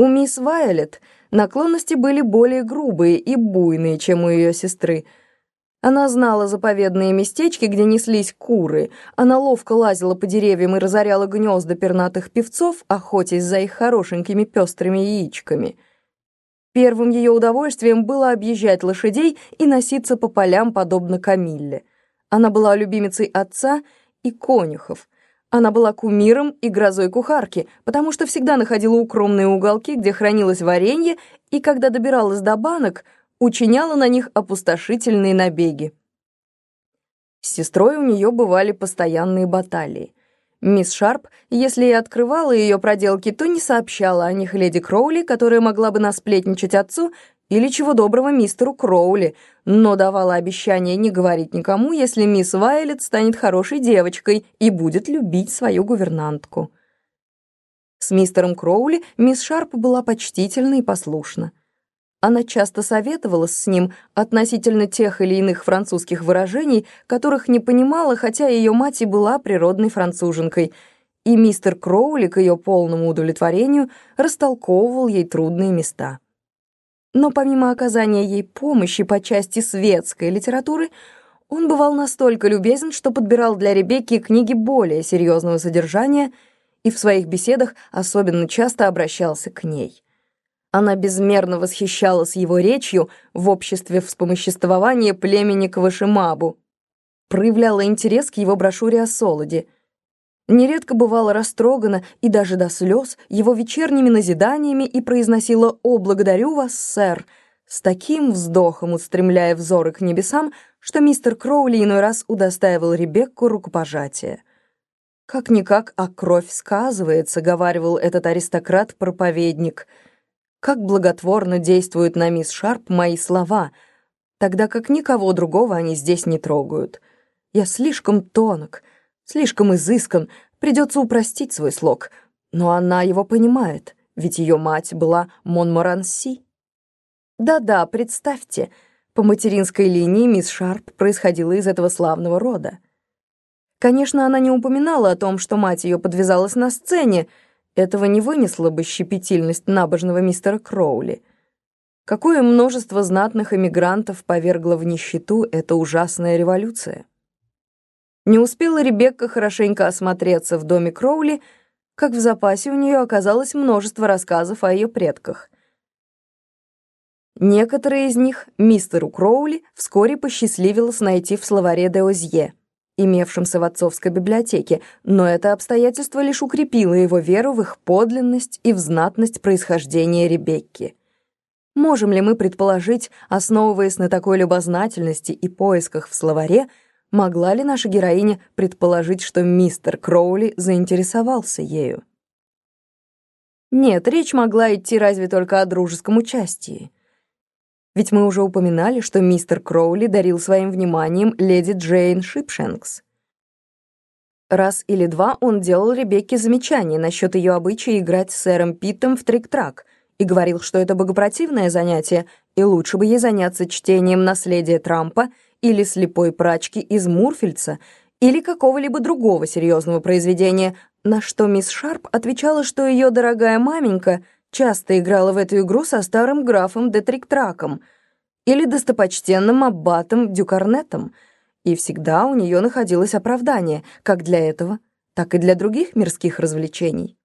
У мисс Вайолет наклонности были более грубые и буйные, чем у ее сестры. Она знала заповедные местечки, где неслись куры. Она ловко лазила по деревьям и разоряла гнезда пернатых певцов, охотясь за их хорошенькими пестрыми яичками. Первым ее удовольствием было объезжать лошадей и носиться по полям, подобно Камилле. Она была любимицей отца и конюхов — она была кумиром и грозой кухарки, потому что всегда находила укромные уголки, где хранилось варенье, и когда добиралась до банок, учиняла на них опустошительные набеги. С сестрой у нее бывали постоянные баталии. Мисс Шарп, если и открывала ее проделки, то не сообщала о них леди Кроули, которая могла бы насплетничать отцу или чего доброго мистеру Кроули, но давала обещание не говорить никому, если мисс Вайлет станет хорошей девочкой и будет любить свою гувернантку. С мистером Кроули мисс Шарп была почтительна и послушна. Она часто советовалась с ним относительно тех или иных французских выражений, которых не понимала, хотя ее мать и была природной француженкой, и мистер Кроули к ее полному удовлетворению растолковывал ей трудные места. Но помимо оказания ей помощи по части светской литературы, он бывал настолько любезен, что подбирал для Ребекки книги более серьезного содержания и в своих беседах особенно часто обращался к ней. Она безмерно восхищалась его речью в обществе вспомоществования племени Квашимабу, проявляла интерес к его брошюре о Солоде — нередко бывала растрогана и даже до слез его вечерними назиданиями и произносила «О, благодарю вас, сэр!» с таким вздохом устремляя взоры к небесам, что мистер Кроули иной раз удостаивал Ребекку рукопожатия. «Как-никак, а кровь сказывается», — говаривал этот аристократ-проповедник. «Как благотворно действуют на мисс Шарп мои слова, тогда как никого другого они здесь не трогают. Я слишком тонок, слишком изыскан, придется упростить свой слог. Но она его понимает, ведь ее мать была Монморанси. Да-да, представьте, по материнской линии мисс Шарп происходила из этого славного рода. Конечно, она не упоминала о том, что мать ее подвязалась на сцене, этого не вынесла бы щепетильность набожного мистера Кроули. Какое множество знатных эмигрантов повергла в нищету эта ужасная революция. Не успела Ребекка хорошенько осмотреться в доме Кроули, как в запасе у нее оказалось множество рассказов о ее предках. Некоторые из них мистеру Кроули вскоре посчастливилось найти в словаре Деозье, имевшемся в отцовской библиотеке, но это обстоятельство лишь укрепило его веру в их подлинность и в знатность происхождения Ребекки. Можем ли мы предположить, основываясь на такой любознательности и поисках в словаре, Могла ли наша героиня предположить, что мистер Кроули заинтересовался ею? Нет, речь могла идти разве только о дружеском участии. Ведь мы уже упоминали, что мистер Кроули дарил своим вниманием леди Джейн Шипшенкс. Раз или два он делал Ребекке замечания насчет ее обычая играть с сэром Питтом в трик-трак и говорил, что это богопротивное занятие, и лучше бы ей заняться чтением «Наследия Трампа» или слепой прачки из Мурфельца, или какого-либо другого серьезного произведения, на что мисс Шарп отвечала, что ее дорогая маменька часто играла в эту игру со старым графом Детриктраком или достопочтенным аббатом Дюкарнетом, и всегда у нее находилось оправдание как для этого, так и для других мирских развлечений.